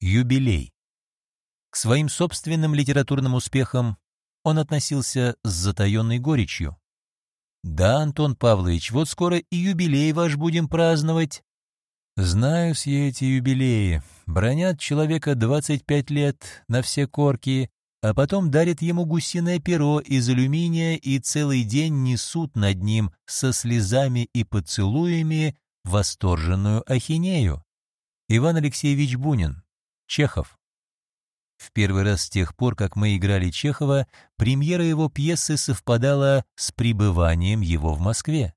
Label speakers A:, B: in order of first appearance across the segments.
A: Юбилей. К своим собственным литературным успехам он относился с затаенной горечью. «Да, Антон Павлович, вот скоро и юбилей ваш будем праздновать». «Знаю все эти юбилеи. Бронят человека 25 лет на все корки, а потом дарят ему гусиное перо из алюминия и целый день несут над ним со слезами и поцелуями восторженную ахинею. Иван Алексеевич Бунин, Чехов. В первый раз с тех пор, как мы играли Чехова, премьера его пьесы совпадала с пребыванием его в Москве.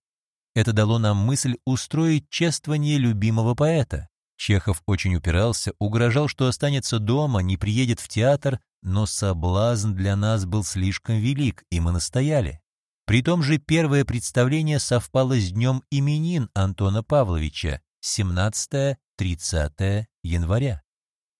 A: Это дало нам мысль устроить чествование любимого поэта. Чехов очень упирался, угрожал, что останется дома, не приедет в театр, но соблазн для нас был слишком велик, и мы настояли. При том же первое представление совпало с днем именин Антона Павловича, 17-30 января.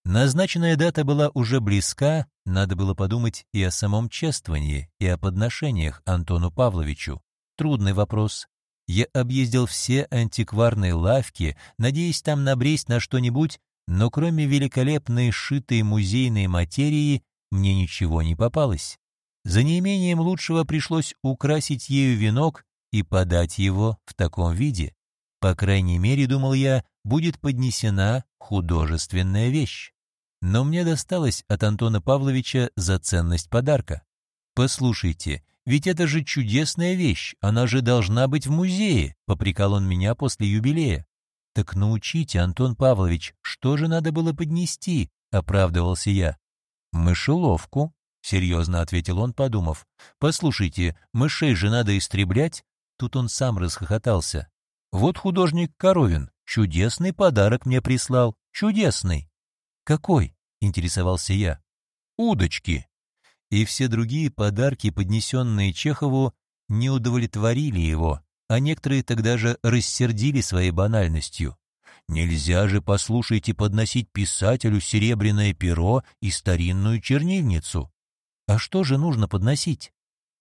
A: Назначенная дата была уже близка, надо было подумать и о самом чествовании, и о подношениях Антону Павловичу. Трудный вопрос. Я объездил все антикварные лавки, надеясь там набресть на что-нибудь, но кроме великолепной шитой музейной материи мне ничего не попалось. За неимением лучшего пришлось украсить ею венок и подать его в таком виде. По крайней мере, думал я, будет поднесена художественная вещь. Но мне досталось от Антона Павловича за ценность подарка. «Послушайте, ведь это же чудесная вещь, она же должна быть в музее», — попрекал он меня после юбилея. «Так научите, Антон Павлович, что же надо было поднести?» — оправдывался я. «Мышеловку», — серьезно ответил он, подумав. «Послушайте, мышей же надо истреблять». Тут он сам расхохотался. «Вот художник Коровин чудесный подарок мне прислал, чудесный». «Какой?» — интересовался я. «Удочки». И все другие подарки, поднесенные Чехову, не удовлетворили его, а некоторые тогда же рассердили своей банальностью. Нельзя же, послушайте, подносить писателю серебряное перо и старинную чернильницу. А что же нужно подносить?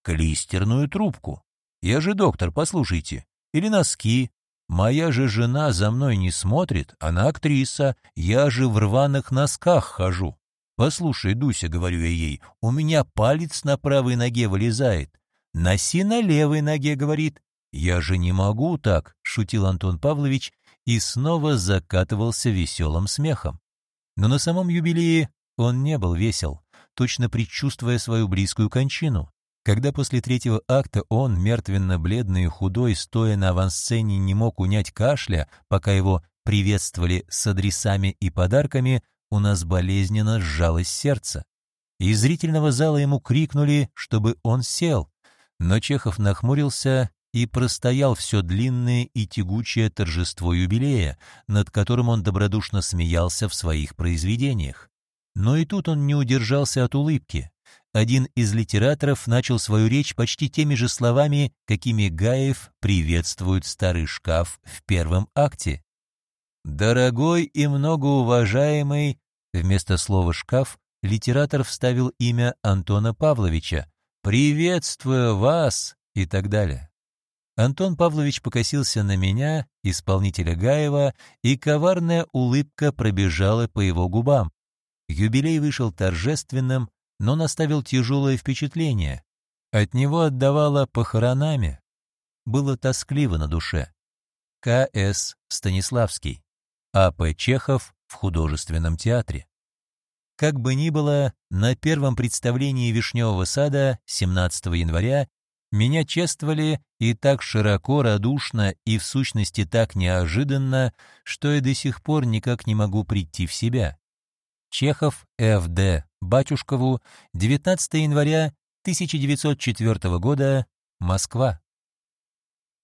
A: Клистерную трубку. Я же доктор, послушайте. Или носки. Моя же жена за мной не смотрит, она актриса, я же в рваных носках хожу. Послушай, Дуся, говорю я ей, у меня палец на правой ноге вылезает. Носи на левой ноге, говорит. Я же не могу так, шутил Антон Павлович и снова закатывался веселым смехом. Но на самом юбилее он не был весел, точно предчувствуя свою близкую кончину. Когда после третьего акта он, мертвенно-бледный и худой, стоя на авансцене, не мог унять кашля, пока его приветствовали с адресами и подарками, у нас болезненно сжалось сердце. Из зрительного зала ему крикнули, чтобы он сел, но Чехов нахмурился и простоял все длинное и тягучее торжество юбилея, над которым он добродушно смеялся в своих произведениях. Но и тут он не удержался от улыбки. Один из литераторов начал свою речь почти теми же словами, какими Гаев приветствует старый шкаф в первом акте. «Дорогой и многоуважаемый», вместо слова «шкаф» литератор вставил имя Антона Павловича, «приветствую вас» и так далее. Антон Павлович покосился на меня, исполнителя Гаева, и коварная улыбка пробежала по его губам. Юбилей вышел торжественным, но наставил тяжелое впечатление. От него отдавало похоронами. Было тоскливо на душе. К.С. Станиславский. А.П. Чехов в художественном театре. Как бы ни было, на первом представлении «Вишневого сада» 17 января меня чествовали и так широко, радушно и в сущности так неожиданно, что я до сих пор никак не могу прийти в себя. Чехов Ф.Д. Батюшкову, 19 января 1904 года, Москва.